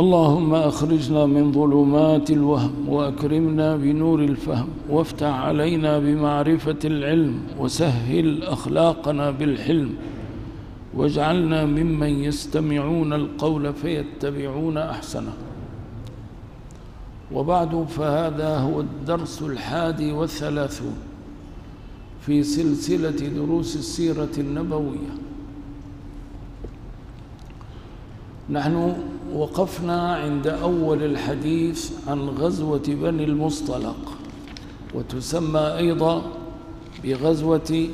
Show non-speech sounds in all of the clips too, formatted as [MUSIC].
اللهم أخرجنا من ظلمات الوهم وأكرمنا بنور الفهم وافتح علينا بمعرفة العلم وسهل أخلاقنا بالحلم واجعلنا ممن يستمعون القول فيتبعون أحسنه. وبعد فهذا هو الدرس الحادي والثلاثون في سلسلة دروس السيرة النبوية. نحن وقفنا عند أول الحديث عن غزوة بني المصطلق وتسمى أيضا بغزوة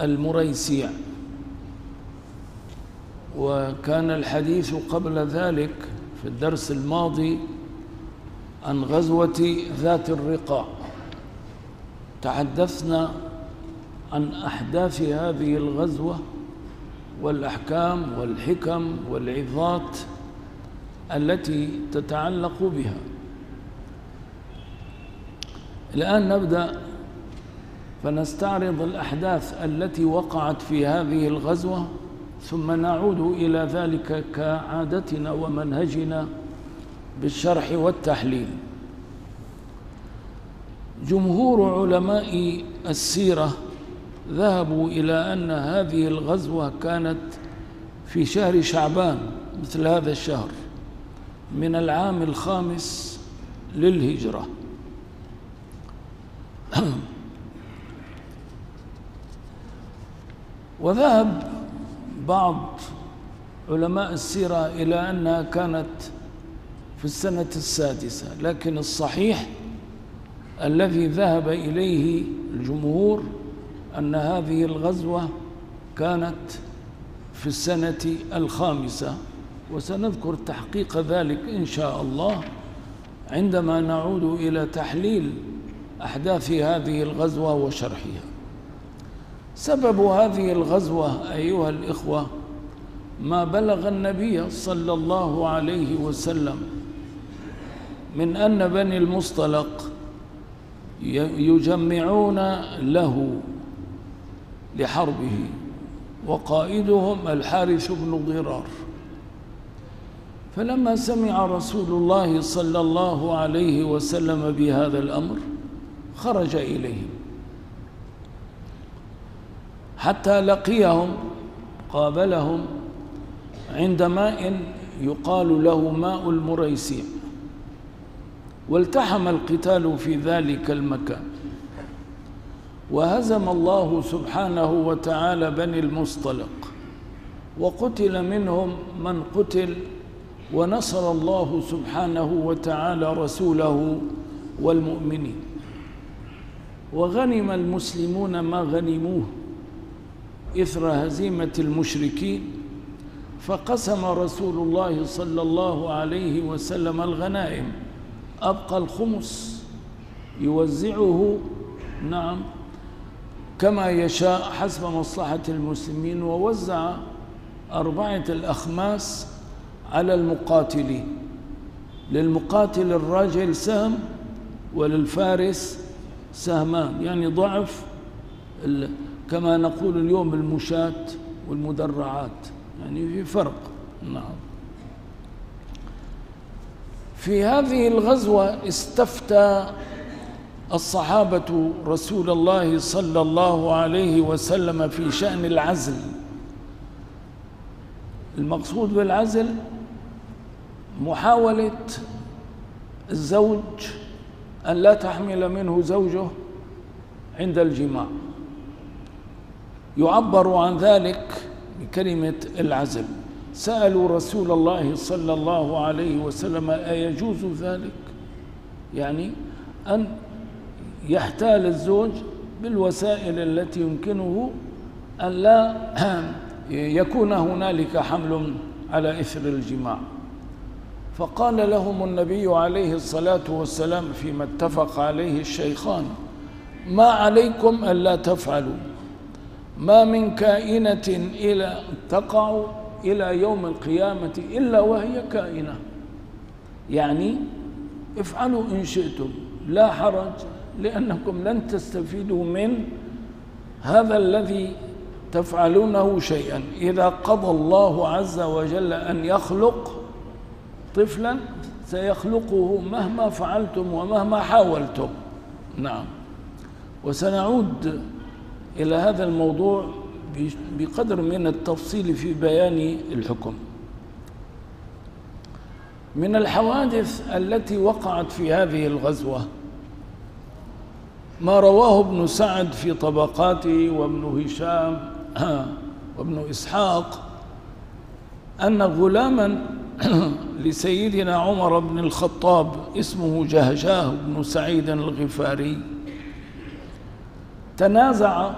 المريسيع. وكان الحديث قبل ذلك في الدرس الماضي عن غزوة ذات الرقاع. تحدثنا عن أحداث هذه الغزوة والأحكام والحكم والعظات التي تتعلق بها. الآن نبدأ فنستعرض الأحداث التي وقعت في هذه الغزوة ثم نعود إلى ذلك كعادتنا ومنهجنا بالشرح والتحليل. جمهور علماء السيرة ذهبوا إلى أن هذه الغزوة كانت في شهر شعبان مثل هذا الشهر. من العام الخامس للهجرة. [CLEARS THROAT] وذهب بعض علماء السيرة إلى أنها كانت في السنة السادسة لكن الصحيح الذي ذهب إليه الجمهور أن هذه الغزوة كانت في السنة الخامسة. وسنذكر تحقيق ذلك إن شاء الله عندما نعود إلى تحليل أحداث هذه الغزوة وشرحها. سبب هذه الغزوة أيها الإخوة ما بلغ النبي صلى الله عليه وسلم من أن بني المصطلق يجمعون له لحربه وقائدهم الحارث بن ضرار. فلما سمع رسول الله صلى الله عليه وسلم بهذا الأمر خرج إليهم. حتى لقيهم قابلهم عند ماء يقال له ماء المريسيع. والتحم القتال في ذلك المكان. وهزم الله سبحانه وتعالى بني المصطلق. وقتل منهم من قتل ونصر الله سبحانه وتعالى رسوله والمؤمنين. وغنم المسلمون ما غنموه إثر هزيمة المشركين فقسم رسول الله صلى الله عليه وسلم الغنائم. أبقى الخمس يوزعه نعم كما يشاء حسب مصلحة المسلمين ووزع أربعة الأخماس على المقاتلين للمقاتل الراجل سهم وللفارس سهمان يعني ضعف كما نقول اليوم المشاة والمدرعات يعني في فرق. نعم. في هذه الغزوة استفتى الصحابة رسول الله صلى الله عليه وسلم في شأن العزل. المقصود بالعزل محاولة الزوج أن لا تحمل منه زوجه عند الجماع. يعبر عن ذلك بكلمة العزل سألوا رسول الله صلى الله عليه وسلم أيجوز ذلك؟ يعني أن يحتال الزوج بالوسائل التي يمكنه أن لا [CLEARS THROAT] يكون هنالك حمل على إثر الجماع. فقال لهم النبي عليه الصلاة والسلام فيما اتفق عليه الشيخان ما عليكم ألا تفعلوا. ما من كائنة إلى تقع إلى يوم القيامة إلا وهي كائنة. يعني افعلوا إن شئتم لا حرج لأنكم لن تستفيدوا من هذا الذي تفعلونه شيئا. إذا قضى الله عز وجل أن يخلق طفلا سيخلقه مهما فعلتم ومهما حاولتم. نعم. وسنعود إلى هذا الموضوع بقدر من التفصيل في بيان الحكم. من الحوادث التي وقعت في هذه الغزوة ما رواه ابن سعد في طبقاته وابن هشام وابن إسحاق أن غلاما [CLEARS THROAT] لسيدنا عمر بن الخطاب اسمه جهجاه بن سعيد الغفاري. تنازع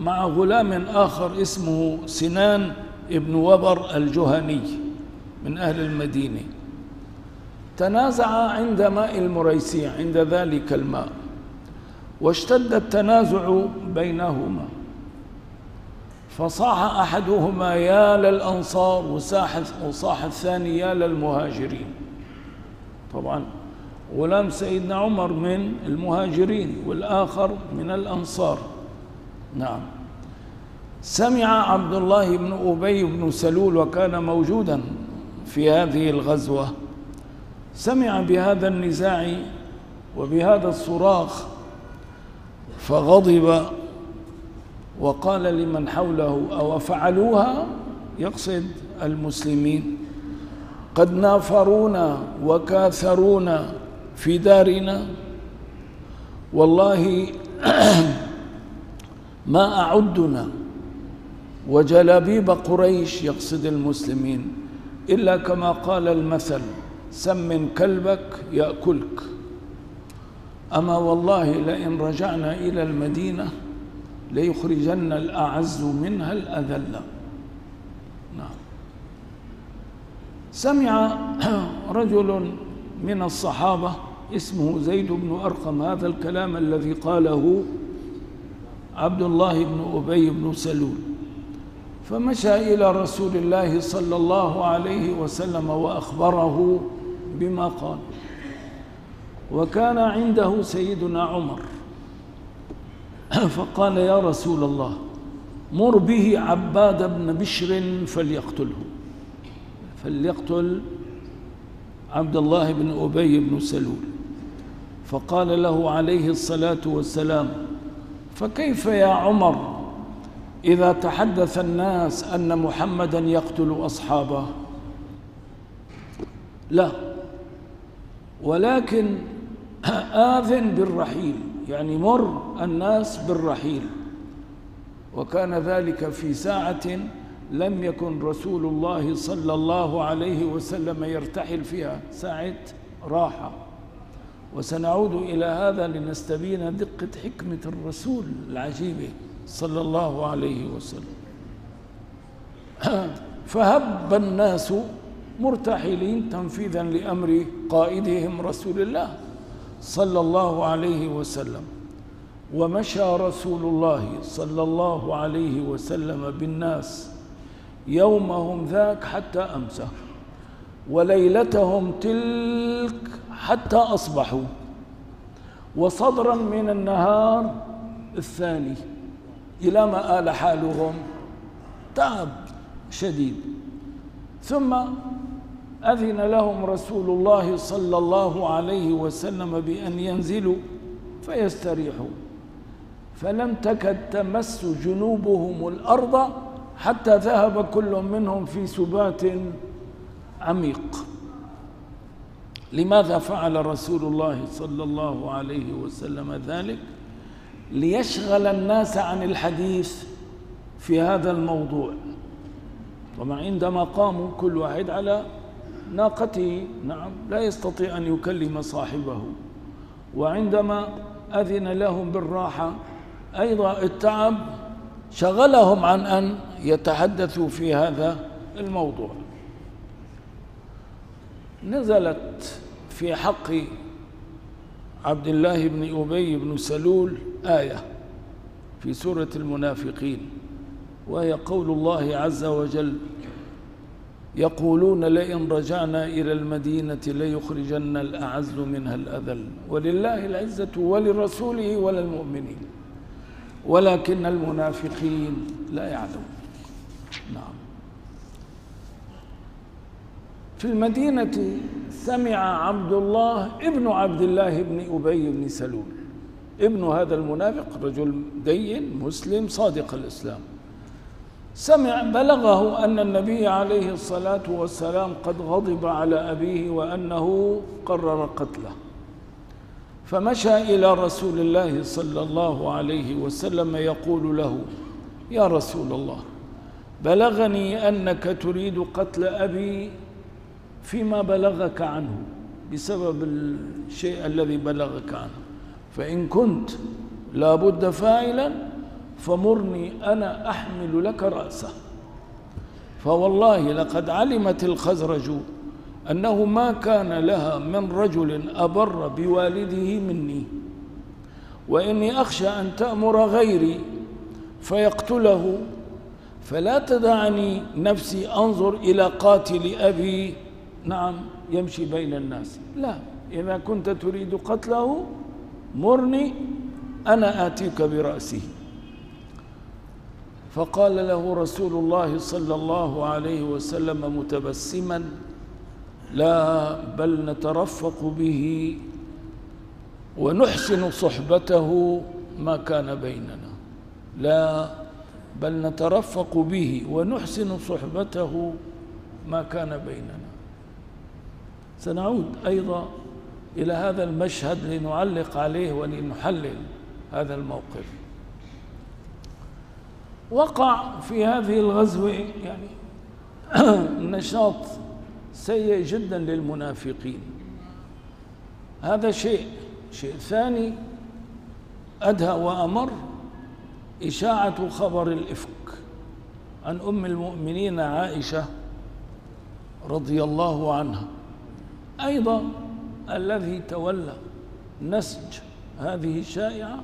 مع غلام آخر اسمه سنان ابن وبر الجهني من أهل المدينة. تنازع عند ماء المريسيع عند ذلك الماء واشتد التنازع بينهما. فصاح أحدهما يا للأنصار وصاح, وصاح الثاني يا للمهاجرين. طبعا غلام سيدنا عمر من المهاجرين والآخر من الأنصار. نعم. سمع عبد الله بن أبي بن سلول وكان موجودا في هذه الغزوة. سمع بهذا النزاع وبهذا الصراخ فغضب وقال لمن حوله أو فعلوها يقصد المسلمين. قد نافرونا وكاثرونا في دارنا. والله [CLEARS THROAT] ما أعدنا وجلابيب قريش يقصد المسلمين. إلا كما قال المثل سمن كلبك يأكلك. أما والله لئن رجعنا إلى المدينة ليخرجن الأعز منها الأذل. نعم. سمع [CLEARS THROAT] رجل من الصحابة اسمه زيد بن أرقم هذا الكلام الذي قاله عبد الله بن أبي بن سلول. فمشى إلى رسول الله صلى الله عليه وسلم وأخبره بما قال. وكان عنده سيدنا عمر. [COUGHS] فقال يا رسول الله مر به عباد بن بشر فليقتله. فليقتل عبد الله بن أبي بن سلول. فقال له عليه الصلاة والسلام فكيف يا عمر إذا تحدث الناس أن محمدا يقتل أصحابه؟ لا ولكن [COUGHS] آذن بالرحيل. يعني مر الناس بالرحيل. وكان ذلك في ساعة لم يكن رسول الله صلى الله عليه وسلم يرتحل فيها. ساعة راحة. وسنعود إلى هذا لنستبين دقة حكمة الرسول العجيبة صلى الله عليه وسلم. [CLEARS THROAT] فهب الناس مرتحلين تنفيذا لأمر قائدهم رسول الله. صلى الله عليه وسلم. ومشى رسول الله صلى الله عليه وسلم بالناس. يومهم ذاك حتى أمسى وليلتهم تلك حتى أصبحوا. وصدرا من النهار الثاني. إلى ما آل حالهم. تعب شديد. ثم أذن لهم رسول الله صلى الله عليه وسلم بأن ينزلوا فيستريحوا. فلم تكد تمس جنوبهم الأرض حتى ذهب كل منهم في سبات عميق. لماذا فعل رسول الله صلى الله عليه وسلم ذلك؟ ليشغل الناس عن الحديث في هذا الموضوع. طبعا عندما قاموا كل واحد على ناقته نعم لا يستطيع أن يكلم صاحبه. وعندما أذن لهم بالراحة أيضا التعب شغلهم عن أن يتحدثوا في هذا الموضوع. نزلت في حق عبد الله بن أبي بن سلول آية في سورة المنافقين وهي قول الله عز وجل يقولون لئن رجعنا إلى المدينة ليخرجن الأعز منها الأذل. ولله العزة ولرسوله وللمؤمنين. ولكن المنافقين لا يعلمون. نعم. في المدينة سمع عبد الله ابن عبد الله بن أبي بن سلول. ابن هذا المنافق رجل دين مسلم صادق الإسلام. سمع بلغه أن النبي عليه الصلاة والسلام قد غضب على أبيه وأنه قرر قتله. فمشى إلى رسول الله صلى الله عليه وسلم يقول له يا رسول الله بلغني أنك تريد قتل أبي فيما بلغك عنه بسبب الشيء الذي بلغك عنه. فإن كنت لابد فاعلا فمرني أنا أحمل لك رأسه. فوالله لقد علمت الخزرج أنه ما كان لها من رجل أبر بوالده مني. وإني أخشى أن تأمر غيري فيقتله. فلا تدعني نفسي أنظر إلى قاتل أبي. نعم يمشي بين الناس. لا إذا كنت تريد قتله مرني أنا آتيك برأسه. فقال له رسول الله صلى الله عليه وسلم متبسما لا بل نترفق به ونحسن صحبته ما كان بيننا. لا بل نترفق به ونحسن صحبته ما كان بيننا. سنعود أيضا إلى هذا المشهد لنعلق عليه ولنحلل هذا الموقف. وقع في هذه الغزوة يعني [CLEARS THROAT] نشاط سيء جدا للمنافقين. هذا شيء شيء ثاني أدهى وأمر إشاعة خبر الإفك. عن أم المؤمنين عائشة رضي الله عنها. أيضا الذي تولى نسج هذه الشائعة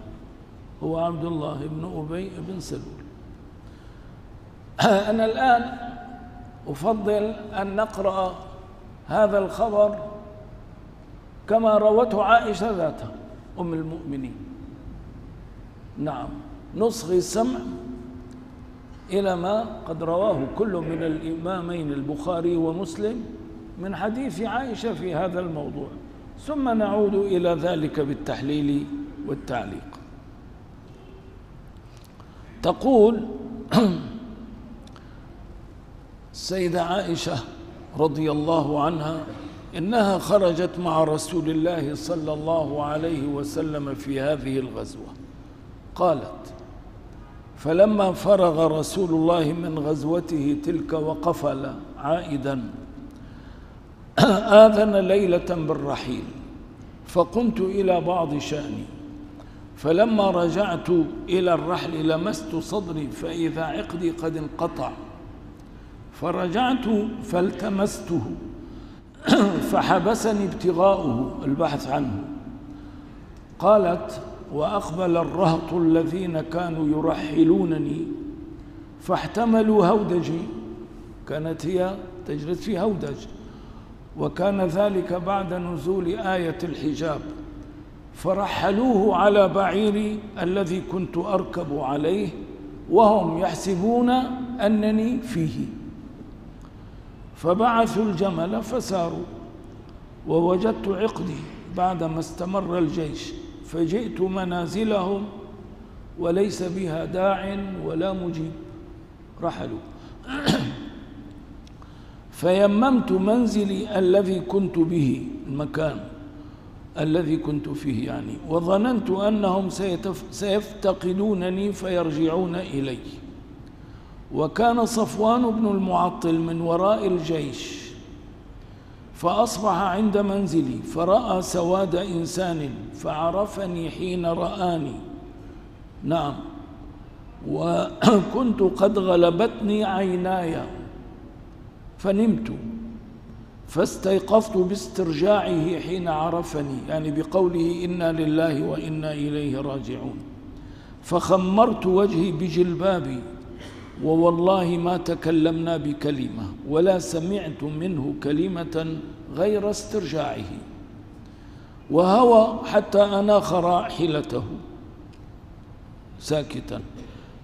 هو عبد الله بن أبي بن سلول. [CLEARS THROAT] أنا الآن أفضل أن نقرأ هذا الخبر كما روته عائشة ذاتها أم المؤمنين. نعم نصغي السمع إلى ما قد رواه كل من الإمامين البخاري ومسلم من حديث عائشة في هذا الموضوع. ثم نعود إلى ذلك بالتحليل والتعليق. تقول [CLEARS THROAT] السيدة عائشة رضي الله عنها إنها خرجت مع رسول الله صلى الله عليه وسلم في هذه الغزوة. قالت فلما فرغ رسول الله من غزوته تلك وقفل عائدا آذن ليلة بالرحيل فقمت إلى بعض شأني فلما رجعت إلى الرحل لمست صدري فإذا عقدي قد انقطع فرجعت فالتمسته فحبسني ابتغاؤه البحث عنه. قالت وأقبل الرهط الذين كانوا يرحلونني فاحتملوا هودجي كانت هي تجلس في هودج وكان ذلك بعد نزول آية الحجاب. فرحلوه على بعيري الذي كنت أركب عليه وهم يحسبون أنني فيه. فبعثوا الجمل فساروا ووجدت عقدي بعدما استمر الجيش فجئت منازلهم وليس بها داع ولا مجيب. رحلوا. فيممت منزلي الذي كنت به المكان الذي كنت فيه يعني وظننت أنهم سيفتقدونني فيرجعون إلي. وكان صفوان بن المعطل من وراء الجيش فأصبح عند منزلي فرأى سواد إنسان فعرفني حين رآني. نعم. وكنت قد غلبتني عيناي فنمت فاستيقظت باسترجاعه حين عرفني يعني بقوله إنا لله وإنا إليه راجعون. فخمرت وجهي بجلبابي ووالله ما تكلمنا بكلمة ولا سمعت منه كلمة غير استرجاعه. وهوى حتى أناخ راحلته ساكتا.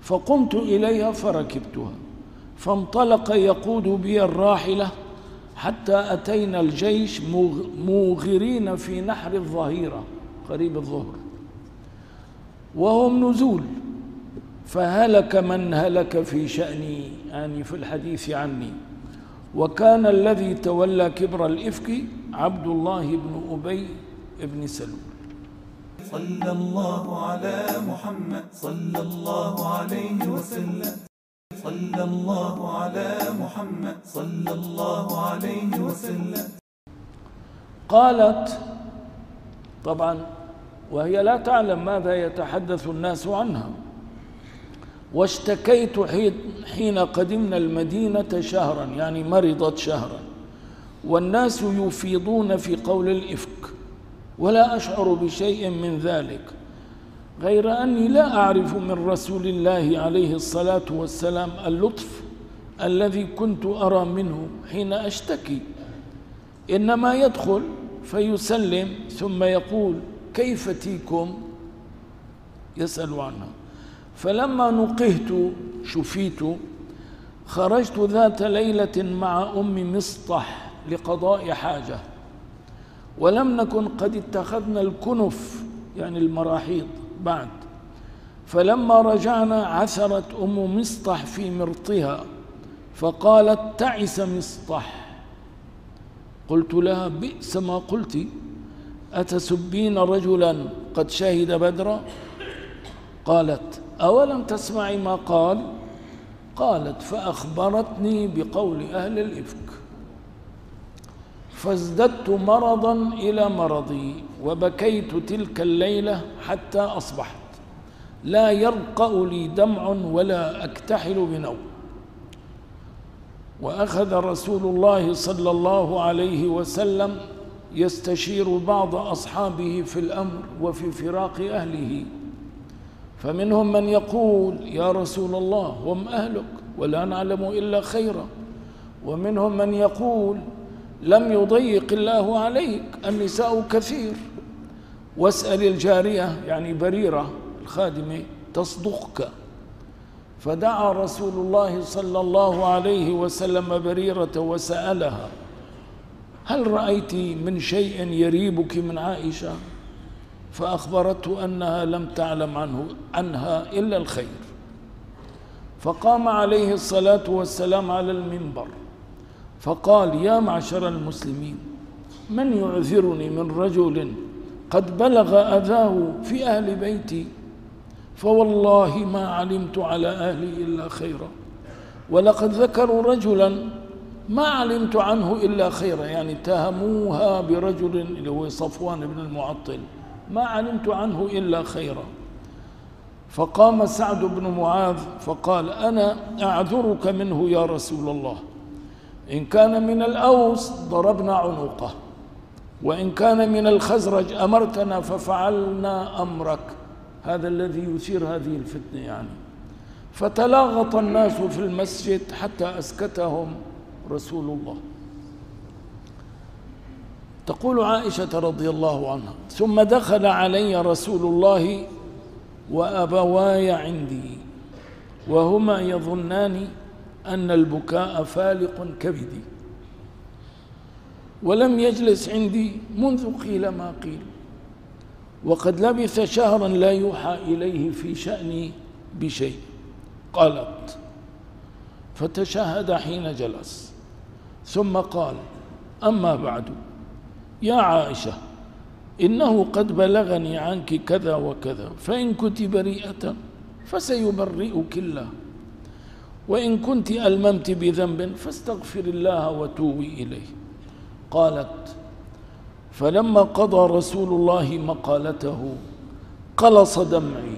فقمت إليها فركبتها. فانطلق يقود بي الراحلة حتى أتينا الجيش موغرين في نحر الظهيرة قريب الظهر. وهم نزول. فهلك من هلك في شأني يعني في الحديث عني. وكان الذي تولى كبر الإفك عبد الله بن أبي بن سلول. صلى الله على محمد صلى الله عليه وسلم. صلى الله على محمد صلى الله عليه وسلم. قالت طبعا وهي لا تعلم ماذا يتحدث الناس عنها. واشتكيت حين قدمنا المدينة شهرا يعني مرضت شهرا. والناس يفيضون في قول الإفك ولا أشعر بشيء من ذلك. غير أني لا أعرف من رسول الله عليه الصلاة والسلام اللطف الذي كنت أرى منه حين أشتكي. إنما يدخل فيسلم ثم يقول كيف تيكم؟ يسأل عنها فلما نقهت شفيت خرجت ذات ليلة مع أم مصطح لقضاء حاجة. ولم نكن قد اتخذنا الكنف يعني المراحيض بعد. فلما رجعنا عثرت أم مصطح في مرطها فقالت تعس مصطح قلت لها بئس ما قلت. أتسبين رجلا قد شهد بدرا؟ قالت أولم تسمعي ما قال؟ قالت فأخبرتني بقول أهل الإفك. فازددت مرضا إلى مرضي وبكيت تلك الليلة حتى أصبحت. لا يرقأ لي دمع ولا أكتحل بنوم. وأخذ رسول الله صلى الله عليه وسلم يستشير بعض أصحابه في الأمر وفي فراق أهله. فمنهم من يقول يا رسول الله هم أهلك؟ ولا نعلم إلا خيرا. ومنهم من يقول لم يضيق الله عليك النساء كثير. واسأل الجارية يعني بريرة الخادمة تصدقك؟ فدعا رسول الله صلى الله عليه وسلم بريرة وسألها هل رأيت من شيء يريبك من عائشة؟ فأخبرته أنها لم تعلم عنه عنها إلا الخير. فقام عليه الصلاة والسلام على المنبر فقال يا معشر المسلمين من يعذرني من رجل قد بلغ أذاه في أهل بيتي؟ فوالله ما علمت على أهلي إلا خيرا ولقد ذكروا رجلا ما علمت عنه إلا خيرا. يعني اتهموها برجل اللي هو صفوان بن المعطل. ما علمت عنه إلا خيرا. فقام سعد بن معاذ فقال أنا أعذرك منه يا رسول الله. إن كان من الأوس ضربنا عنقه وإن كان من الخزرج أمرتنا ففعلنا أمرك. هذا الذي يثير هذه الفتنة يعني. فتلاغط الناس في المسجد حتى أسكتهم رسول الله. تقول عائشة رضي الله عنها ثم دخل علي رسول الله وأبواي عندي وهما يظنان أن البكاء فالق كبدي ولم يجلس عندي منذ قيل ما قيل وقد لبث شهرا لا يوحى إليه في شأني بشيء قالت فتشهد حين جلس ثم قال أما بعد يا عائشة إنه قد بلغني عنك كذا وكذا فإن كنت بريئة فسيبرئك الله وإن كنت ألممت بذنب فاستغفر الله وتوبي إليه. قالت فلما قضى رسول الله مقالته قلص دمعي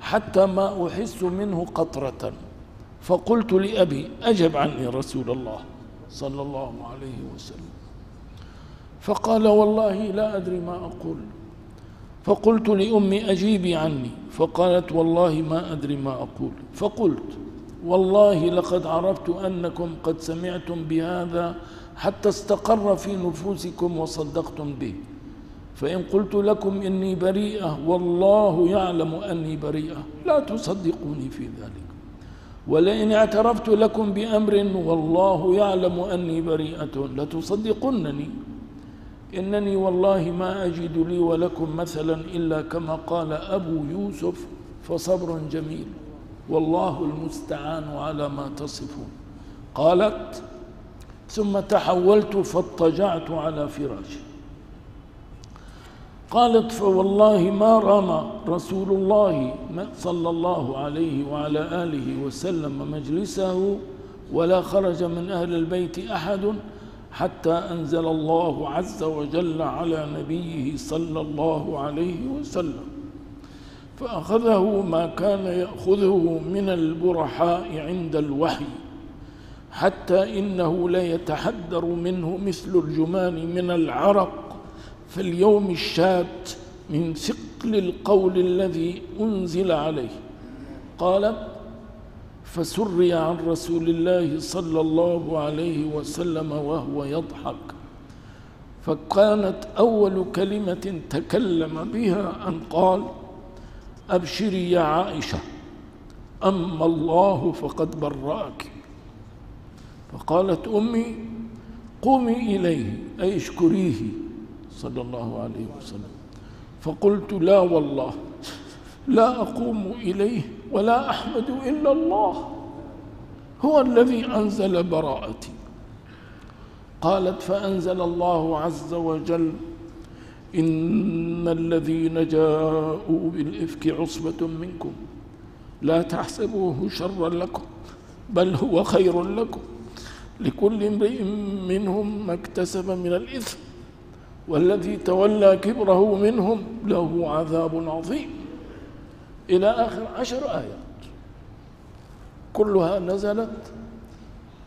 حتى ما أحس منه قطرة فقلت لأبي أجب عني رسول الله صلى الله عليه وسلم. فقال والله لا أدري ما أقول. فقلت لأمي أجيبي عني. فقالت والله ما أدري ما أقول. فقلت والله لقد عرفت أنكم قد سمعتم بهذا حتى استقر في نفوسكم وصدقتم به. فإن قلت لكم إني بريئة والله يعلم أني بريئة. لا تصدقوني في ذلك. ولئن اعترفت لكم بأمر والله يعلم أني بريئة. لتصدقنني. إنني والله ما أجد لي ولكم مثلا إلا كما قال أبو يوسف فصبر جميل والله المستعان على ما تصفون. قالت ثم تحولت فاضطجعت على فراشي قالت فوالله ما رمى رسول الله صلى الله عليه وعلى آله وسلم مجلسه ولا خرج من أهل البيت أحد حتى أنزل الله عز وجل على نبيه صلى الله عليه وسلم. فأخذه ما كان يأخذه من البرحاء عند الوحي حتى إنه ليتحدر منه مثل الجمان من العرق في اليوم الشات من ثقل القول الذي أنزل عليه. قالت فسري عن رسول الله صلى الله عليه وسلم وهو يضحك. فكانت أول كلمة تكلم بها أن قال أبشري يا عائشة أما الله فقد برأك. فقالت أمي قومي إليه أي اشكريه صلى الله عليه وسلم. فقلت لا والله لا أقوم إليه. ولا أحمد إلا الله. هو الذي أنزل براءتي. قالت فأنزل الله عز وجل إن الذين جاءوا بالإفك عصبة منكم لا تحسبوه شرا لكم بل هو خير لكم. لكل امرئ منهم ما اكتسب من الإثم والذي تولى كبره منهم له عذاب عظيم. إلى آخر عشر آيات. كلها نزلت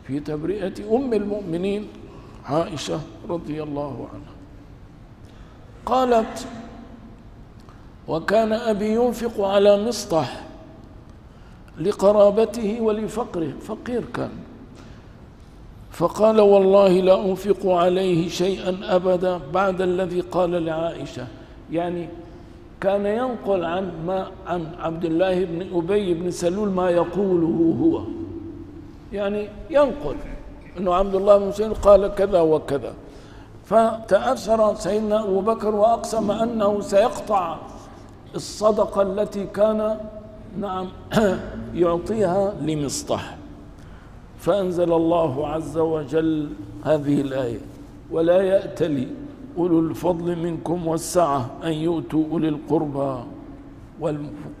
في تبرئة أم المؤمنين عائشة رضي الله عنها. قالت وكان أبي ينفق على مصطح لقرابته ولفقره. فقير كان. فقال والله لا أنفق عليه شيئا أبدا بعد الذي قال لعائشة. يعني كان ينقل عن ما عن عبد الله بن أبي بن سلول ما يقوله هو. يعني ينقل أنه عبد الله بن سلول قال كذا وكذا. فتأثر سيدنا أبو بكر وأقسم أنه سيقطع الصدقة التي كان نعم [CLEARS THROAT] يعطيها لمصطح. فأنزل الله عز وجل هذه الآية. ولا يأتلي أولو الفضل منكم والسعة أن يؤتوا أولي القربى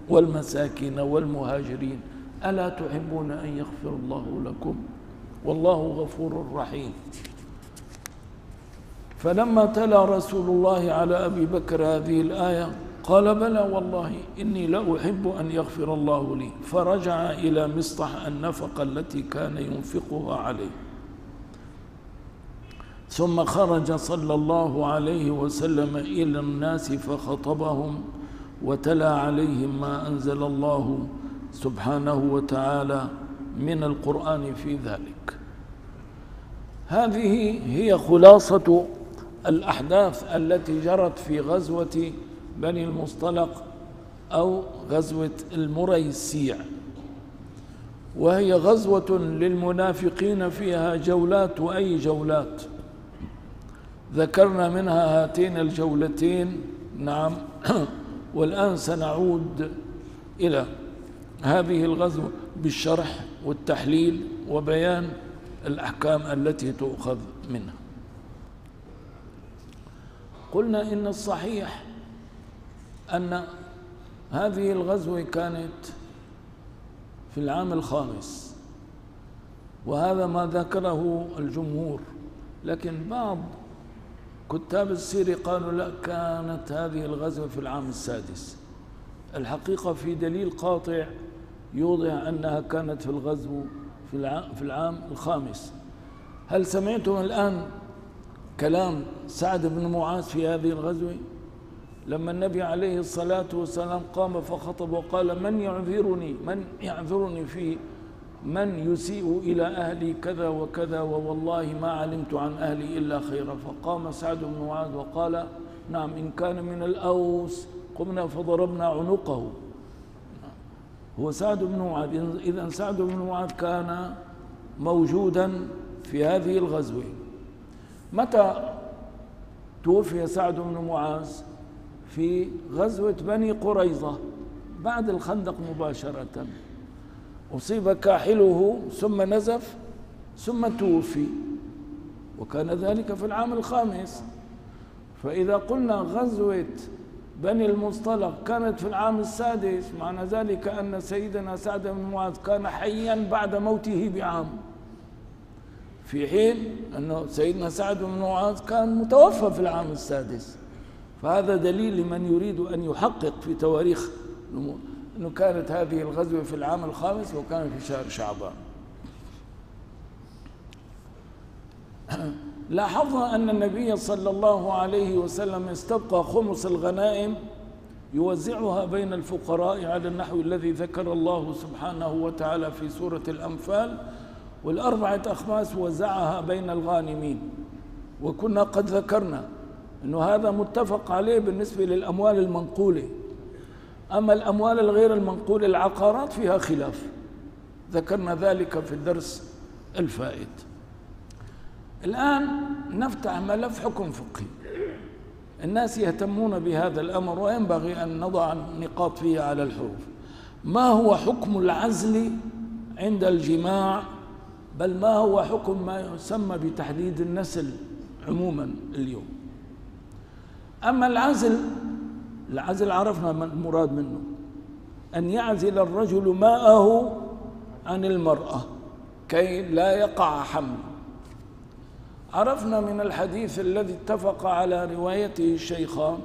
والمساكين والمهاجرين. ألا تحبون أن يغفر الله لكم؟ والله غفور رحيم. فلما تلا رسول الله على أبي بكر هذه الآية قال بلى والله إني لا أحب أن يغفر الله لي. فرجع إلى مصطح النفقة التي كان ينفقها عليه. ثم خرج صلى الله عليه وسلم إلى الناس فخطبهم وتلا عليهم ما أنزل الله سبحانه وتعالى من القرآن في ذلك. هذه هي خلاصة الأحداث التي جرت في غزوة بني المصطلق أو غزوة المريسيع. وهي غزوة للمنافقين فيها جولات وأي جولات؟ ذكرنا منها هاتين الجولتين نعم. [CLEARS THROAT] والآن سنعود إلى هذه الغزوة بالشرح والتحليل وبيان الأحكام التي تؤخذ منها. قلنا إن الصحيح أن هذه الغزوة كانت في العام الخامس وهذا ما ذكره الجمهور لكن بعض كتاب السير قالوا لا كانت هذه الغزوة في العام السادس. الحقيقة في دليل قاطع يوضح أنها كانت في الغزو في العام الخامس. هل سمعتم الآن كلام سعد بن معاذ في هذه الغزوة؟ لما النبي عليه الصلاة والسلام قام فخطب وقال من يعذرني؟ من يعذرني في من يسيء إلى أهلي كذا وكذا ووالله ما علمت عن أهلي إلا خيرا. فقام سعد بن معاذ وقال نعم إن كان من الأوس قمنا فضربنا عنقه. هو سعد بن معاذ. إذا سعد بن معاذ كان موجودا في هذه الغزوة. متى توفي سعد بن معاذ؟ في غزوة بني قريظة بعد الخندق مباشرة. أصيب كاحله ثم نزف ثم توفي وكان ذلك في العام الخامس. فإذا قلنا غزوة بني المصطلق كانت في العام السادس معنى ذلك أن سيدنا سعد بن معاذ كان حيا بعد موته بعام. في حين أنه سيدنا سعد بن معاذ كان متوفى في العام السادس. فهذا دليل لمن يريد أن يحقق في تواريخ أنه كانت هذه الغزوة في العام الخامس وكان في شهر شعبان. [CLEARS THROAT] لاحظنا أن النبي صلى الله عليه وسلم استبقى خمس الغنائم يوزعها بين الفقراء على النحو الذي ذكر الله سبحانه وتعالى في سورة الأنفال والأربعة أخماس وزعها بين الغانمين. وكنا قد ذكرنا أنه هذا متفق عليه بالنسبة للأموال المنقولة. أما الأموال الغير المنقولة العقارات فيها خلاف. ذكرنا ذلك في الدرس الفائت. الآن نفتح ملف حكم فقهي. الناس يهتمون بهذا الأمر وينبغي أن نضع النقاط فيه على الحروف. ما هو حكم العزل عند الجماع؟ بل ما هو حكم ما يسمى بتحديد النسل عموما اليوم؟ أما العزل العزل عرفنا ما المراد منه. أن يعزل الرجل ماءه عن المرأة كي لا يقع حمل. عرفنا من الحديث الذي اتفق على روايته الشيخان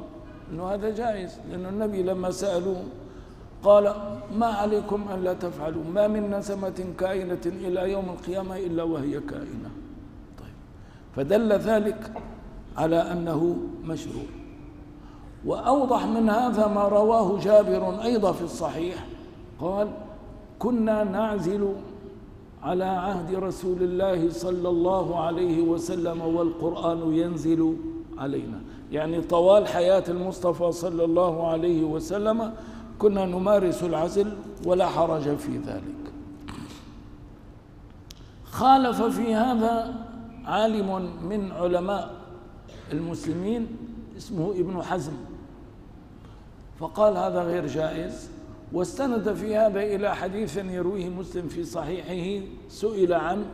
أنه هذا جائز لأن النبي لما سألوه قال ما عليكم أن لا تفعلوا؟ ما من نسمة كائنة إلى يوم القيامة إلا وهي كائنة. طيب. فدل ذلك على أنه مشروع. وأوضح من هذا ما رواه جابر أيضا في الصحيح. قال كنا نعزل على عهد رسول الله صلى الله عليه وسلم والقرآن ينزل علينا. يعني طوال حياة المصطفى صلى الله عليه وسلم كنا نمارس العزل ولا حرج في ذلك. خالف في هذا عالم من علماء المسلمين اسمه ابن حزم. فقال هذا غير جائز واستند في هذا إلى حديث يرويه مسلم في صحيحه سئل عن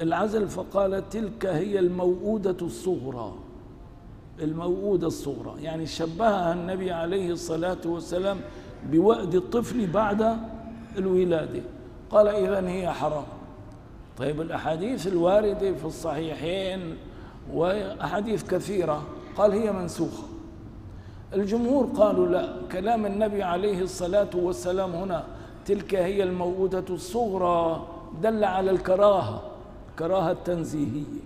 العزل فقال تلك هي الموؤودة الصغرى. الموؤودة الصغرى يعني شبهها النبي عليه الصلاة والسلام بوأد الطفل بعد الولادة. قال إذا هي حرام. طيب الأحاديث الواردة في الصحيحين وأحاديث كثيرة قال هي منسوخة. الجمهور قالوا لا. كلام النبي عليه الصلاة والسلام هنا تلك هي الموؤودة الصغرى دل على الكراهة كراهة تنزيهية.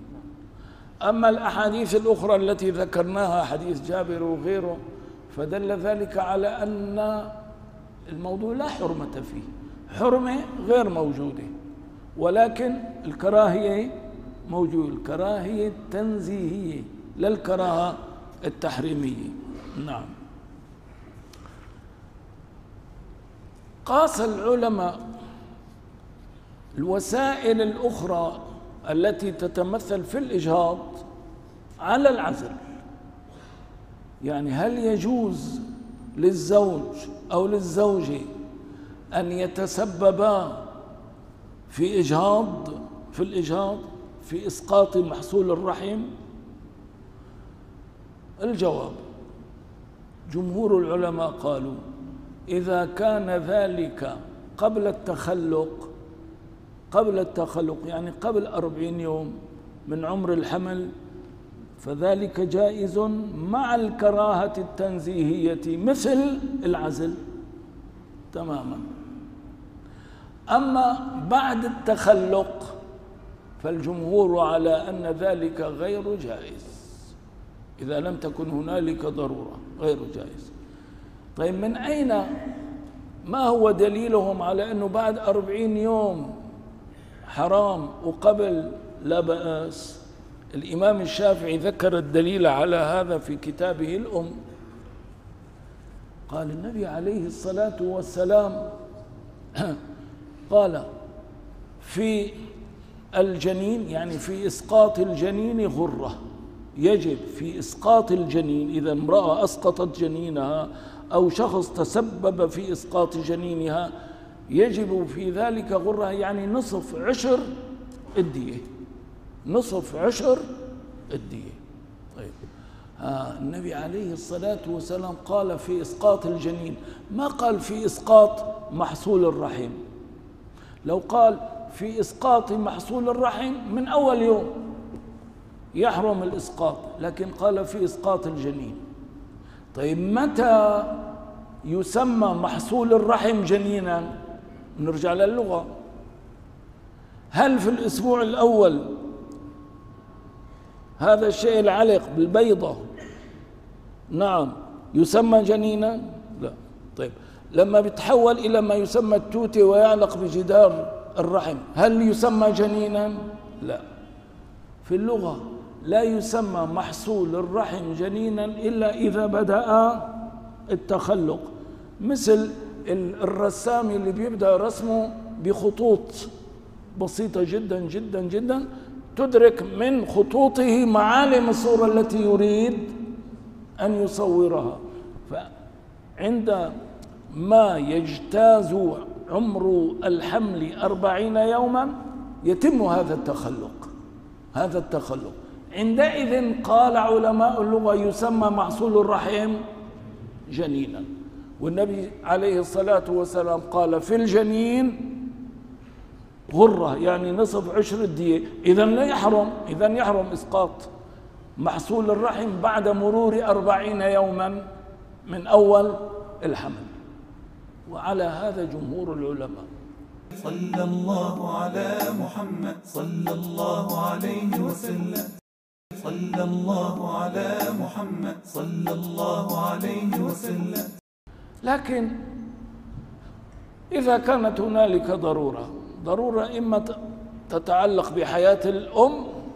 أما الأحاديث الأخرى التي ذكرناها حديث جابر وغيره فدل ذلك على أن الموضوع لا حرمة فيه. حرمة غير موجودة ولكن الكراهية موجودة. الكراهية التنزيهية لا الكراهة التحريمية. نعم. قاس العلماء الوسائل الأخرى التي تتمثل في الإجهاض على العزل يعني هل يجوز للزوج أو للزوجة أن يتسببا في إجهاض في الإجهاض في إسقاط محصول الرحم؟ الجواب جمهور العلماء قالوا إذا كان ذلك قبل التخلق قبل التخلق يعني قبل أربعين يوم من عمر الحمل فذلك جائز مع الكراهة التنزيهية مثل العزل. تماما. أما بعد التخلق فالجمهور على أن ذلك غير جائز. إذا لم تكن هنالك ضرورة. غير جائز. طيب من أين؟ ما هو دليلهم على أنه بعد أربعين يوم حرام وقبل؟ لا بأس. الإمام الشافعي ذكر الدليل على هذا في كتابه الأم. قال النبي عليه الصلاة والسلام [CLEARS THROAT] قال في الجنين يعني في إسقاط الجنين غرة. يجب في إسقاط الجنين إذا امرأة أسقطت جنينها أو شخص تسبب في إسقاط جنينها يجب في ذلك غرة يعني نصف عشر الدية. نصف عشر الدية. طيب. آه النبي عليه الصلاة والسلام قال في إسقاط الجنين. ما قال في إسقاط محصول الرحم؟ لو قال في إسقاط محصول الرحم من أول يوم. يحرم الإسقاط لكن قال في إسقاط الجنين. طيب متى يسمى محصول الرحم جنينا؟ نرجع للغة. هل في الأسبوع الأول هذا الشيء العلق بالبيضة؟ نعم. يسمى جنينا؟ لا. طيب لما بيتحول إلى ما يسمى التوتي ويعلق بجدار الرحم هل يسمى جنينا؟ لا. في اللغة لا يسمى محصول الرحم جنينا إلا إذا بدأ التخلق. مثل الرسام اللي بيبدأ رسمه بخطوط بسيطة جدا جدا جدا تدرك من خطوطه معالم الصورة التي يريد أن يصورها. فعند ما يجتاز عمر الحمل أربعين يوما يتم هذا التخلق. هذا التخلق. عندئذ قال علماء اللغة يسمى محصول الرحم جنينا. والنبي عليه الصلاة والسلام قال في الجنين غرة يعني نصف عشر الدية. إذا لا يحرم إذا يحرم إسقاط محصول الرحم بعد مرور أربعين يوما من أول الحمل. وعلى هذا جمهور العلماء. صلى الله على محمد صلى الله عليه وسلم. صلى الله على محمد صلى الله عليه وسلم. لكن إذا كانت هنالك ضرورة ضرورة إما تتعلق بحياة الأم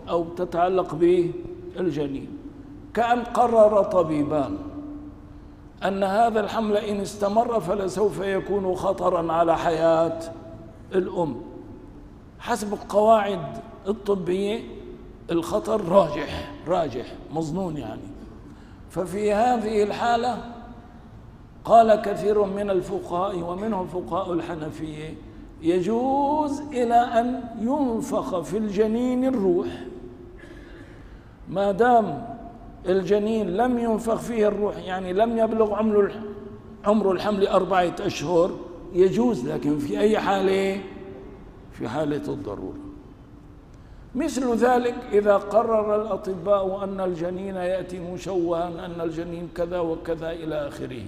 أو تتعلق بالجنين. كأن قرر طبيبان أن هذا الحمل إن استمر فلسوف يكون خطرا على حياة الأم. حسب القواعد الطبية الخطر راجح راجح مظنون يعني. ففي هذه الحالة قال كثير من الفقهاء ومنهم فقهاء الحنفية يجوز إلى أن ينفخ في الجنين الروح. ما دام الجنين لم ينفخ فيه الروح يعني لم يبلغ عمر عمر الحمل أربعة أشهر يجوز لكن في أي حالة؟ في حالة الضرورة. مثل ذلك إذا قرر الأطباء أن الجنين يأتي مشوها أن الجنين كذا وكذا إلى آخره.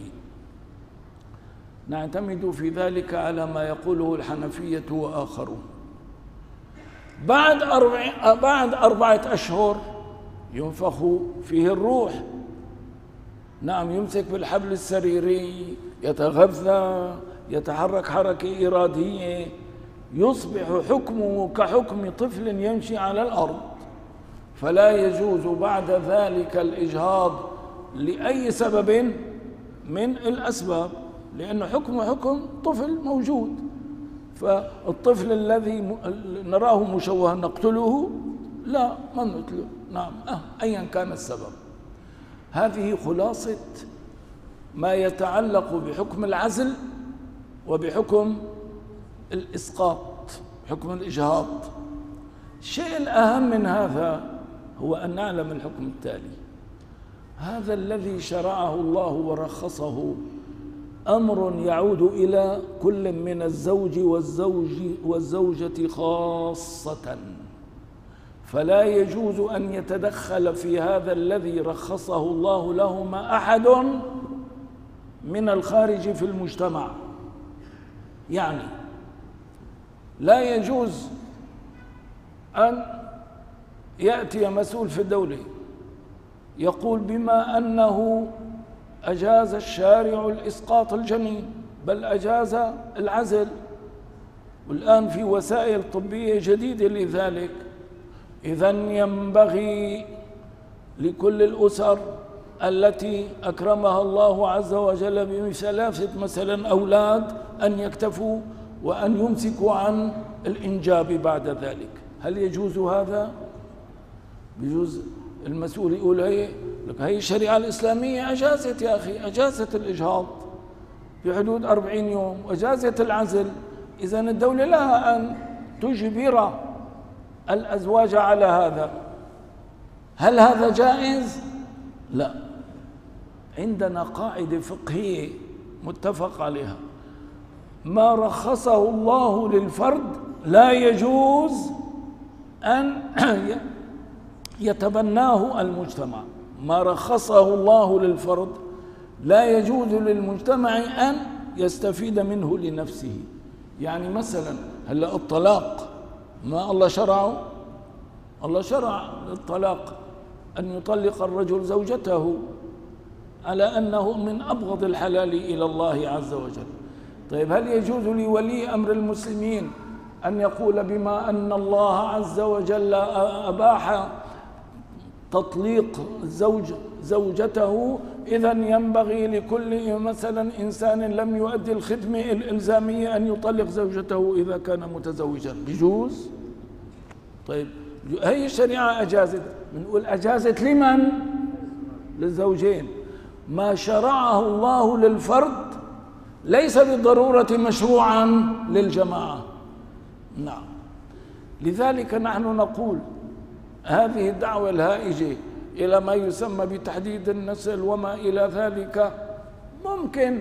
نعتمد في ذلك على ما يقوله الحنفية وآخرون. بعد أربع بعد أربعة أشهر ينفخ فيه الروح. نعم يمسك بالحبل السريري يتغذى يتحرك حركة إرادية. يصبح حكمه كحكم طفل يمشي على الأرض. فلا يجوز بعد ذلك الإجهاض لأي سبب من الأسباب لأنه حكمه حكم طفل موجود. فالطفل الذي نراه مشوها نقتله؟ لا ما نقتله. نعم أه أيا كان السبب. هذه خلاصة ما يتعلق بحكم العزل وبحكم الإسقاط حكم الإجهاض. الشيء الأهم من هذا هو أن نعلم الحكم التالي. هذا الذي شرعه الله ورخصه أمر يعود إلى كل من الزوج والزوج والزوجة خاصة. فلا يجوز أن يتدخل في هذا الذي رخصه الله لهما أحد من الخارج في المجتمع. يعني لا يجوز أن يأتي مسؤول في الدولة. يقول بما أنه أجاز الشارع الإسقاط الجنين بل أجاز العزل. والآن في وسائل طبية جديدة لذلك. إذا ينبغي لكل الأسر التي أكرمها الله عز وجل بثلاثة مثلا أولاد أن يكتفوا وأن يمسكوا عن الإنجاب بعد ذلك. هل يجوز هذا؟ بيجوز المسؤول يقول هي لك هي الشريعة الإسلامية أجازت يا أخي أجازت الإجهاض في حدود أربعين يوم أجازت العزل. إذا الدولة لها أن تجبر الأزواج على هذا. هل هذا جائز؟ لا. عندنا قاعدة فقهية متفق عليها. ما رخصه الله للفرد لا يجوز أن [CLEARS THROAT] يتبناه المجتمع. ما رخصه الله للفرد لا يجوز للمجتمع أن يستفيد منه لنفسه. يعني مثلا هلا الطلاق ما الله شرعه؟ الله شرع الطلاق أن يطلق الرجل زوجته على أنه من أبغض الحلال إلى الله عز وجل. طيب هل يجوز لولي أمر المسلمين أن يقول بما أن الله عز وجل أباح تطليق الزوج زوجته؟ إذا ينبغي لكل مثلا إنسان لم يؤدي الخدمة الإلزامية أن يطلق زوجته إذا كان متزوجا. بجوز؟ طيب هي الشريعة أجازت. بنقول أجازت لمن؟ للزوجين. ما شرعه الله للفرد ليس بالضرورة مشروعا للجماعة. نعم. لذلك نحن نقول هذه الدعوة الهائجة إلى ما يسمى بتحديد النسل وما إلى ذلك ممكن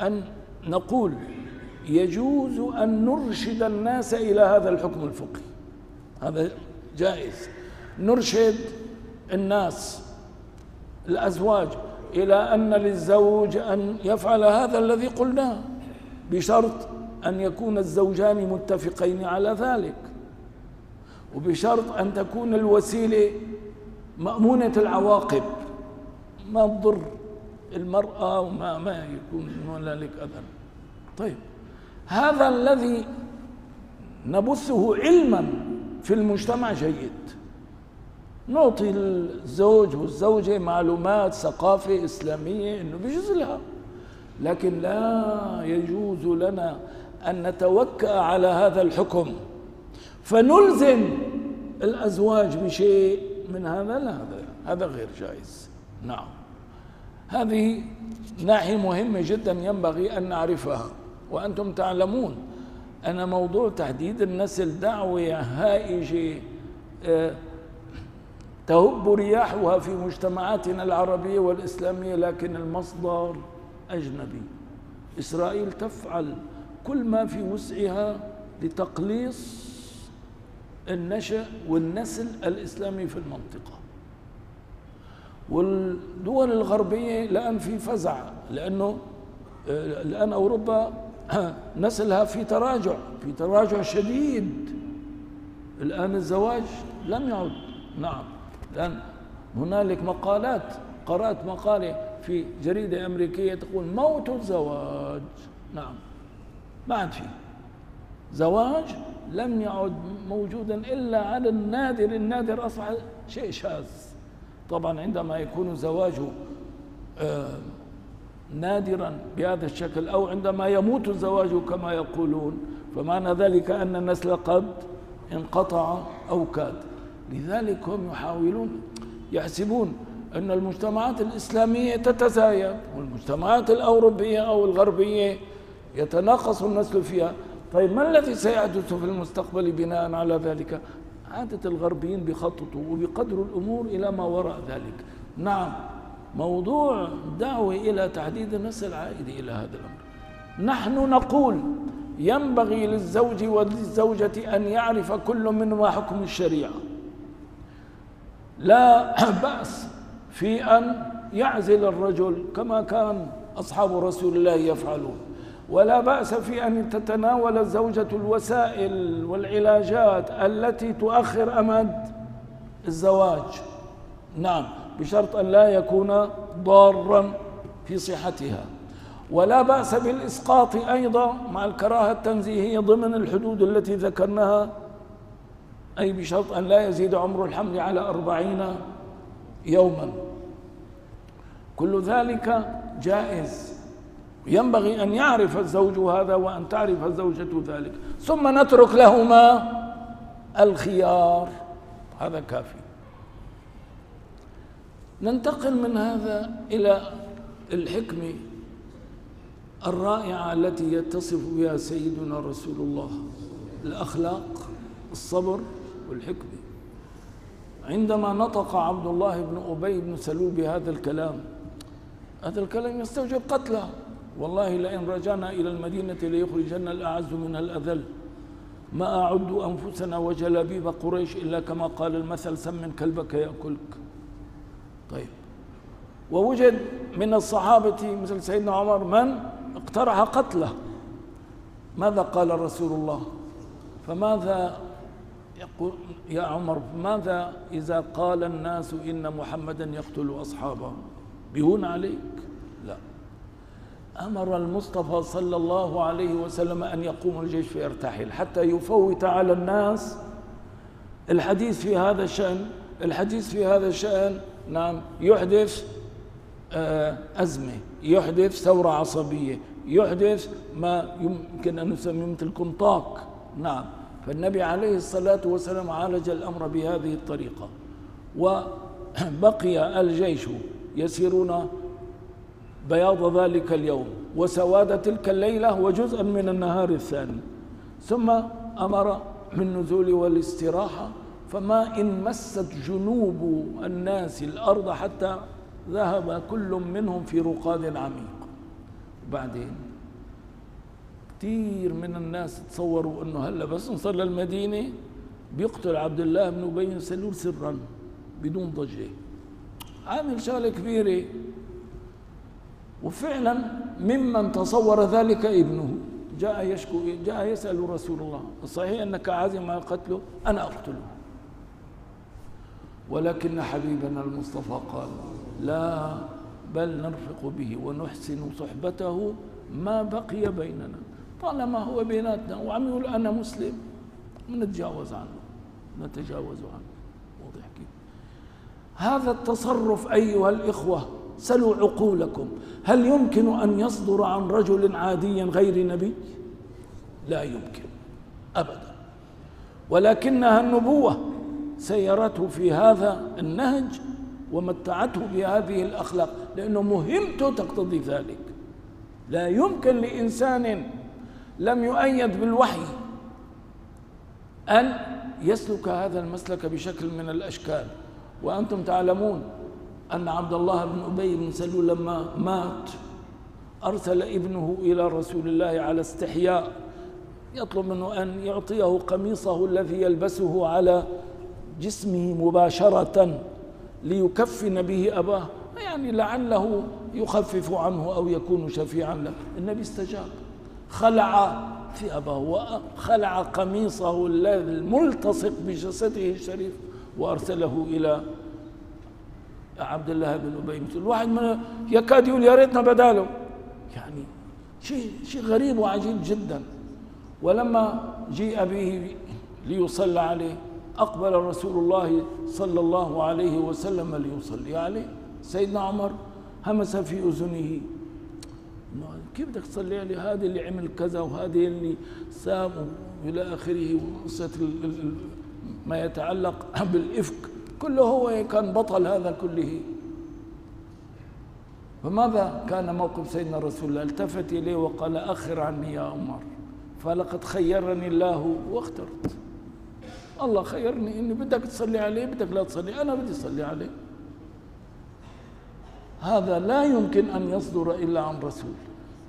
أن نقول يجوز أن نرشد الناس إلى هذا الحكم الفقهي. هذا جائز. نرشد الناس الأزواج إلى أن للزوج أن يفعل هذا الذي قلناه بشرط أن يكون الزوجان متفقين على ذلك. وبشرط أن تكون الوسيلة مأمونة العواقب. ما تضر المرأة وما ما يكون هنالك أذى طيب هذا الذي نبثه علما في المجتمع جيد. نعطي الزوج والزوجة معلومات ثقافة إسلامية إنه بيجوز لها. لكن لا يجوز لنا أن نتوكأ على هذا الحكم. فنلزم الأزواج بشيء من هذا؟ لا هذا هذا غير جائز. نعم. هذه ناحية مهمة جدا ينبغي أن نعرفها. وأنتم تعلمون أن موضوع تحديد النسل دعوة هائجة آه، تهب رياحها في مجتمعاتنا العربية والإسلامية لكن المصدر أجنبي. إسرائيل تفعل كل ما في وسعها لتقليص النشأ والنسل الإسلامي في المنطقة. والدول الغربية الآن في فزع لأنه الآن أوروبا [CLEARS THROAT] نسلها في تراجع في تراجع شديد. الآن الزواج لم يعد. نعم. الآن هنالك مقالات قرأت مقالة في جريدة أمريكية تقول موت الزواج. نعم ما عاد في. زواج لم يعد موجودا إلا على النادر النادر أصبح شيء شاذ. طبعا عندما يكون زواجه آه، نادرا بهذا الشكل أو عندما يموت الزواج كما يقولون فمعنى ذلك أن النسل قد انقطع أو كاد. لذلك هم يحاولون يحسبون أن المجتمعات الإسلامية تتزايد والمجتمعات الأوروبية أو الغربية يتناقص النسل فيها. طيب ما الذي سيحدث في المستقبل بناء على ذلك؟ عادة الغربيين بيخططوا وبيقدروا الأمور إلى ما وراء ذلك. نعم موضوع دعوة إلى تحديد النسل عائد إلى هذا الأمر. نحن نقول ينبغي للزوج وللزوجة أن يعرف كل منهما حكم الشريعة. لا [CLEARS THROAT] بأس في أن يعزل الرجل كما كان أصحاب رسول الله يفعلون. ولا بأس في أن تتناول الزوجة الوسائل والعلاجات التي تؤخر أمد الزواج. نعم بشرط أن لا يكون ضارا في صحتها. ولا بأس بالإسقاط أيضا مع الكراهة التنزيهية ضمن الحدود التي ذكرناها أي بشرط أن لا يزيد عمر الحمل على أربعين يوما. كل ذلك جائز. ينبغي أن يعرف الزوج هذا وأن تعرف الزوجة ذلك. ثم نترك لهما الخيار. هذا كافي. ننتقل من هذا إلى الحكمة الرائعة التي يتصف بها سيدنا رسول الله. الأخلاق الصبر والحكمة عندما نطق عبد الله بن أبي بن سلول بهذا الكلام هذا الكلام يستوجب قتله. والله لئن رجعنا إلى المدينة ليخرجن الأعز منها الأذل. ما أعد أنفسنا وجلابيب قريش إلا كما قال المثل سمن كلبك يأكلك. طيب. ووجد من الصحابة مثل سيدنا عمر من اقترح قتله. ماذا قال رسول الله؟ فماذا يقول يا عمر ماذا إذا قال الناس إن محمدا يقتل أصحابه؟ بيهون عليك. لا. أمر المصطفى صلى الله عليه وسلم أن يقوم الجيش فيرتحل حتى يفوت على الناس. الحديث في هذا الشأن الحديث في هذا الشأن نعم يحدث آه، أزمة يحدث ثورة عصبية يحدث ما يمكن أن نسميه مثل كنطاق نعم. فالنبي عليه الصلاة والسلام عالج الأمر بهذه الطريقة وبقي الجيش يسيرون بياض ذلك اليوم وسواد تلك الليلة وجزءا من النهار الثاني. ثم أمر بالنزول والاستراحة فما إن مست جنوب الناس الأرض حتى ذهب كل منهم في رقاد عميق. وبعدين كثير من الناس تصوروا إنه هلأ بس نصل للمدينه بيقتل عبد الله بن أبي سلول سرا بدون ضجة. عامل شغلة كبيرة. وفعلا ممن تصور ذلك ابنه. جاء يشكو جاء يسأل رسول الله صحيح إنك عازم على قتله؟ أنا أقتله. ولكن حبيبنا المصطفى قال لا بل نرفق به ونحسن صحبته ما بقي بيننا. طالما هو بيناتنا وعم يقول أنا مسلم نتجاوز عنه نتجاوز عنه. واضح كيف؟ هذا التصرف أيها الإخوة سلوا عقولكم. هل يمكن أن يصدر عن رجل عادي غير نبي؟ لا يمكن أبدا. ولكنها النبوة سيرته في هذا النهج ومتعته بهذه الأخلاق لأنه مهمته تقتضي ذلك. لا يمكن لإنسان لم يؤيد بالوحي أن يسلك هذا المسلك بشكل من الأشكال. وأنتم تعلمون أن عبد الله بن أبي بن سلول لما مات أرسل ابنه إلى رسول الله على استحياء يطلب منه أن يعطيه قميصه الذي يلبسه على جسمه مباشرة ليكفن به أباه. يعني لعله يخفف عنه أو يكون شفيعا له. النبي استجاب. خلع ثيابه وخلع قميصه الملتصق بجسده الشريف وأرسله إلى عبد الله بن أبي مثل. الواحد من يكاد يقول يا ريتنا بداله. يعني شيء شيء غريب وعجيب جدا. ولما جيء به ليصلى عليه أقبل رسول الله صلى الله عليه وسلم ليصلي عليه. سيدنا عمر همس في أذنه. كيف بدك تصلي عليه هذا اللي عمل كذا وهذا اللي سام إلى آخره وقصة ما يتعلق [LAUGHS] بالإفك. كله هو كان بطل هذا كله. فماذا كان موقف سيدنا رسول الله؟ التفت إليه وقال أخر عني يا عمر فلقد خيرني الله واخترت. الله خيرني إني بدك تصلي عليه بدك لا تصلي أنا بدي أصلي عليه. هذا لا يمكن أن يصدر إلا عن رسول.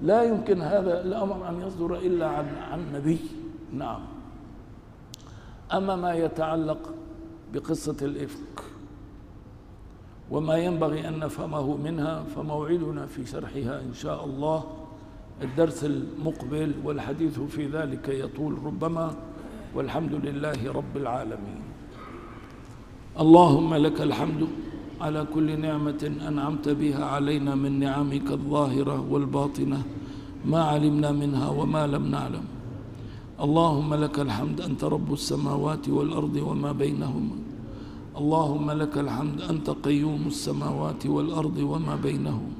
لا يمكن هذا الأمر أن يصدر إلا عن عن نبي. نعم. أما ما يتعلق بقصة الإفك وما ينبغي أن نفهمه منها فموعدنا في شرحها إن شاء الله. الدرس المقبل والحديث في ذلك يطول ربما. والحمد لله رب العالمين. اللهم لك الحمد. على كل نعمة أنعمت بها علينا من نعمك الظاهرة والباطنة ما علمنا منها وما لم نعلم. اللهم لك الحمد أنت رب السماوات والأرض وما بينهما. اللهم لك الحمد أنت قيوم السماوات والأرض وما بينهما.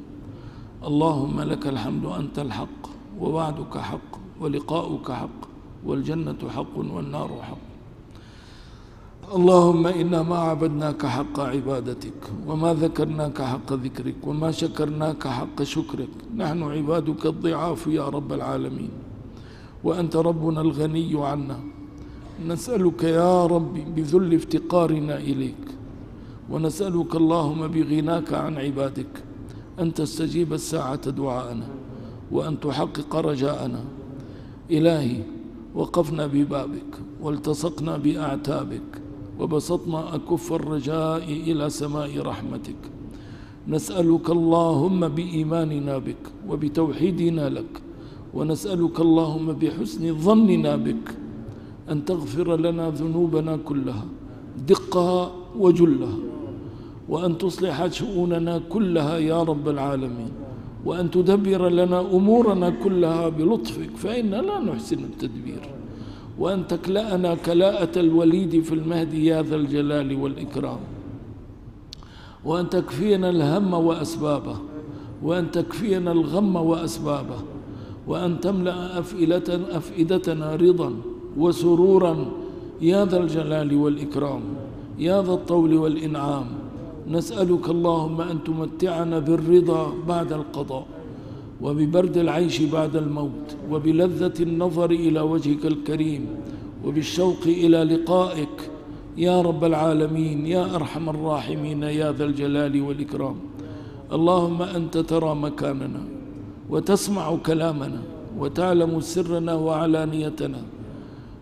اللهم لك الحمد أنت الحق ووعدك حق ولقاؤك حق والجنة حق والنار حق. اللهم إنا ما عبدناك حق عبادتك وما ذكرناك حق ذكرك وما شكرناك حق شكرك. نحن عبادك الضعاف يا رب العالمين وأنت ربنا الغني عنا. نسألك يا رب بذل افتقارنا إليك ونسألك اللهم بغناك عن عبادك أن تستجيب الساعة دعاءنا وأن تحقق رجاءنا. إلهي وقفنا ببابك والتصقنا بأعتابك. وبسطنا أكف الرجاء إلى سماء رحمتك. نسألك اللهم بإيماننا بك وبتوحيدنا لك ونسألك اللهم بحسن ظننا بك أن تغفر لنا ذنوبنا كلها دقها وجلها وأن تصلح شؤوننا كلها يا رب العالمين وأن تدبر لنا أمورنا كلها بلطفك فإنا لا نحسن التدبير. وأن تكلأنا كلاءة الوليد في المهد يا ذا الجلال والإكرام. وأن تكفينا الهم وأسبابه وأن تكفينا الغم وأسبابه وأن تملأ أفئدتنا, أفئدتنا رضا وسرورا يا ذا الجلال والإكرام يا ذا الطول والإنعام. نسألك اللهم أن تمتعنا بالرضا بعد القضاء. وببرد العيش بعد الموت وبلذة النظر إلى وجهك الكريم وبالشوق إلى لقائك يا رب العالمين يا أرحم الراحمين يا ذا الجلال والإكرام. اللهم أنت ترى مكاننا وتسمع كلامنا وتعلم سرنا وعلانيتنا.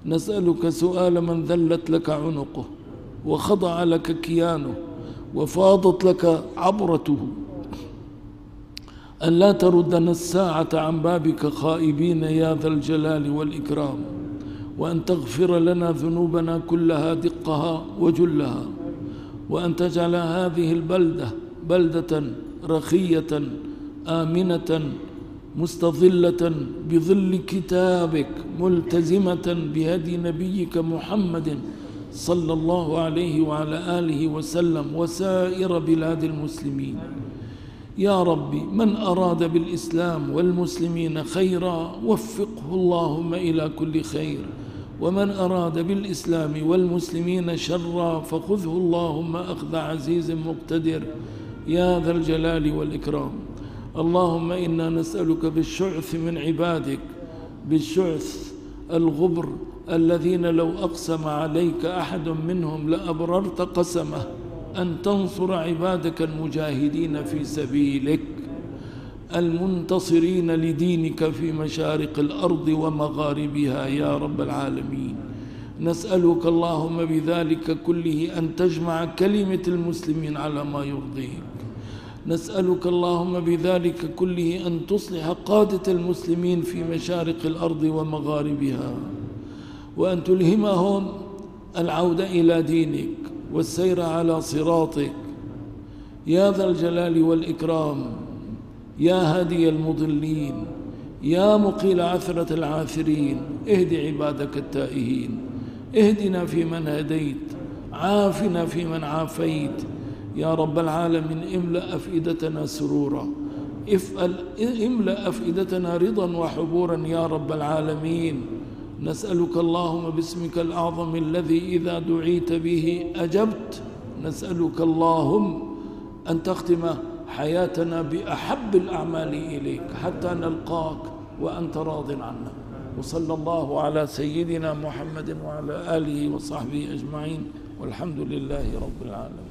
نسألك سؤال من ذلت لك عنقه وخضع لك كيانه وفاضت لك عبرته. أن لا تردنا الساعة عن بابك خائبين يا ذا الجلال والإكرام وأن تغفر لنا ذنوبنا كلها دقها وجلها وأن تجعل هذه البلدة بلدة رخية آمنة مستظلة بظل كتابك ملتزمة بهدي نبيك محمد صلى الله عليه وعلى آله وسلم وسائر بلاد المسلمين. يا ربي من أراد بالإسلام والمسلمين خيرا وفقه اللهم إلى كل خير. ومن أراد بالإسلام والمسلمين شرا فخذه اللهم أخذ عزيز مقتدر. يا ذا الجلال والإكرام. اللهم إنا نسألك بالشعث من عبادك بالشعث الغبر الذين لو أقسم عليك أحد منهم لأبررت قسمه. أن تنصر عبادك المجاهدين في سبيلك المنتصرين لدينك في مشارق الأرض ومغاربها يا رب العالمين. نسألك اللهم بذلك كله أن تجمع كلمة المسلمين على ما يرضيك نسألك اللهم بذلك كله أن تصلح قادة المسلمين في مشارق الأرض ومغاربها وأن تلهمهم العودة إلى دينك. والسير على صراطك. يا ذا الجلال والإكرام يا هادي المضلين يا مقيل عثرة العاثرين اهد عبادك التائهين. اهدنا فيمن هديت عافنا فيمن عافيت. يا رب العالمين املأ أفئدتنا سرورا. املأ أفئدتنا رضا وحبورا يا رب العالمين. نسألك اللهم باسمك الأعظم الذي إذا دعيت به أجبت. نسألك اللهم أن تختم حياتنا بأحب الأعمال إليك حتى نلقاك وأنت راض عنا. وصلى الله على سيدنا محمد وعلى آله وصحبه أجمعين. والحمد لله رب العالمين.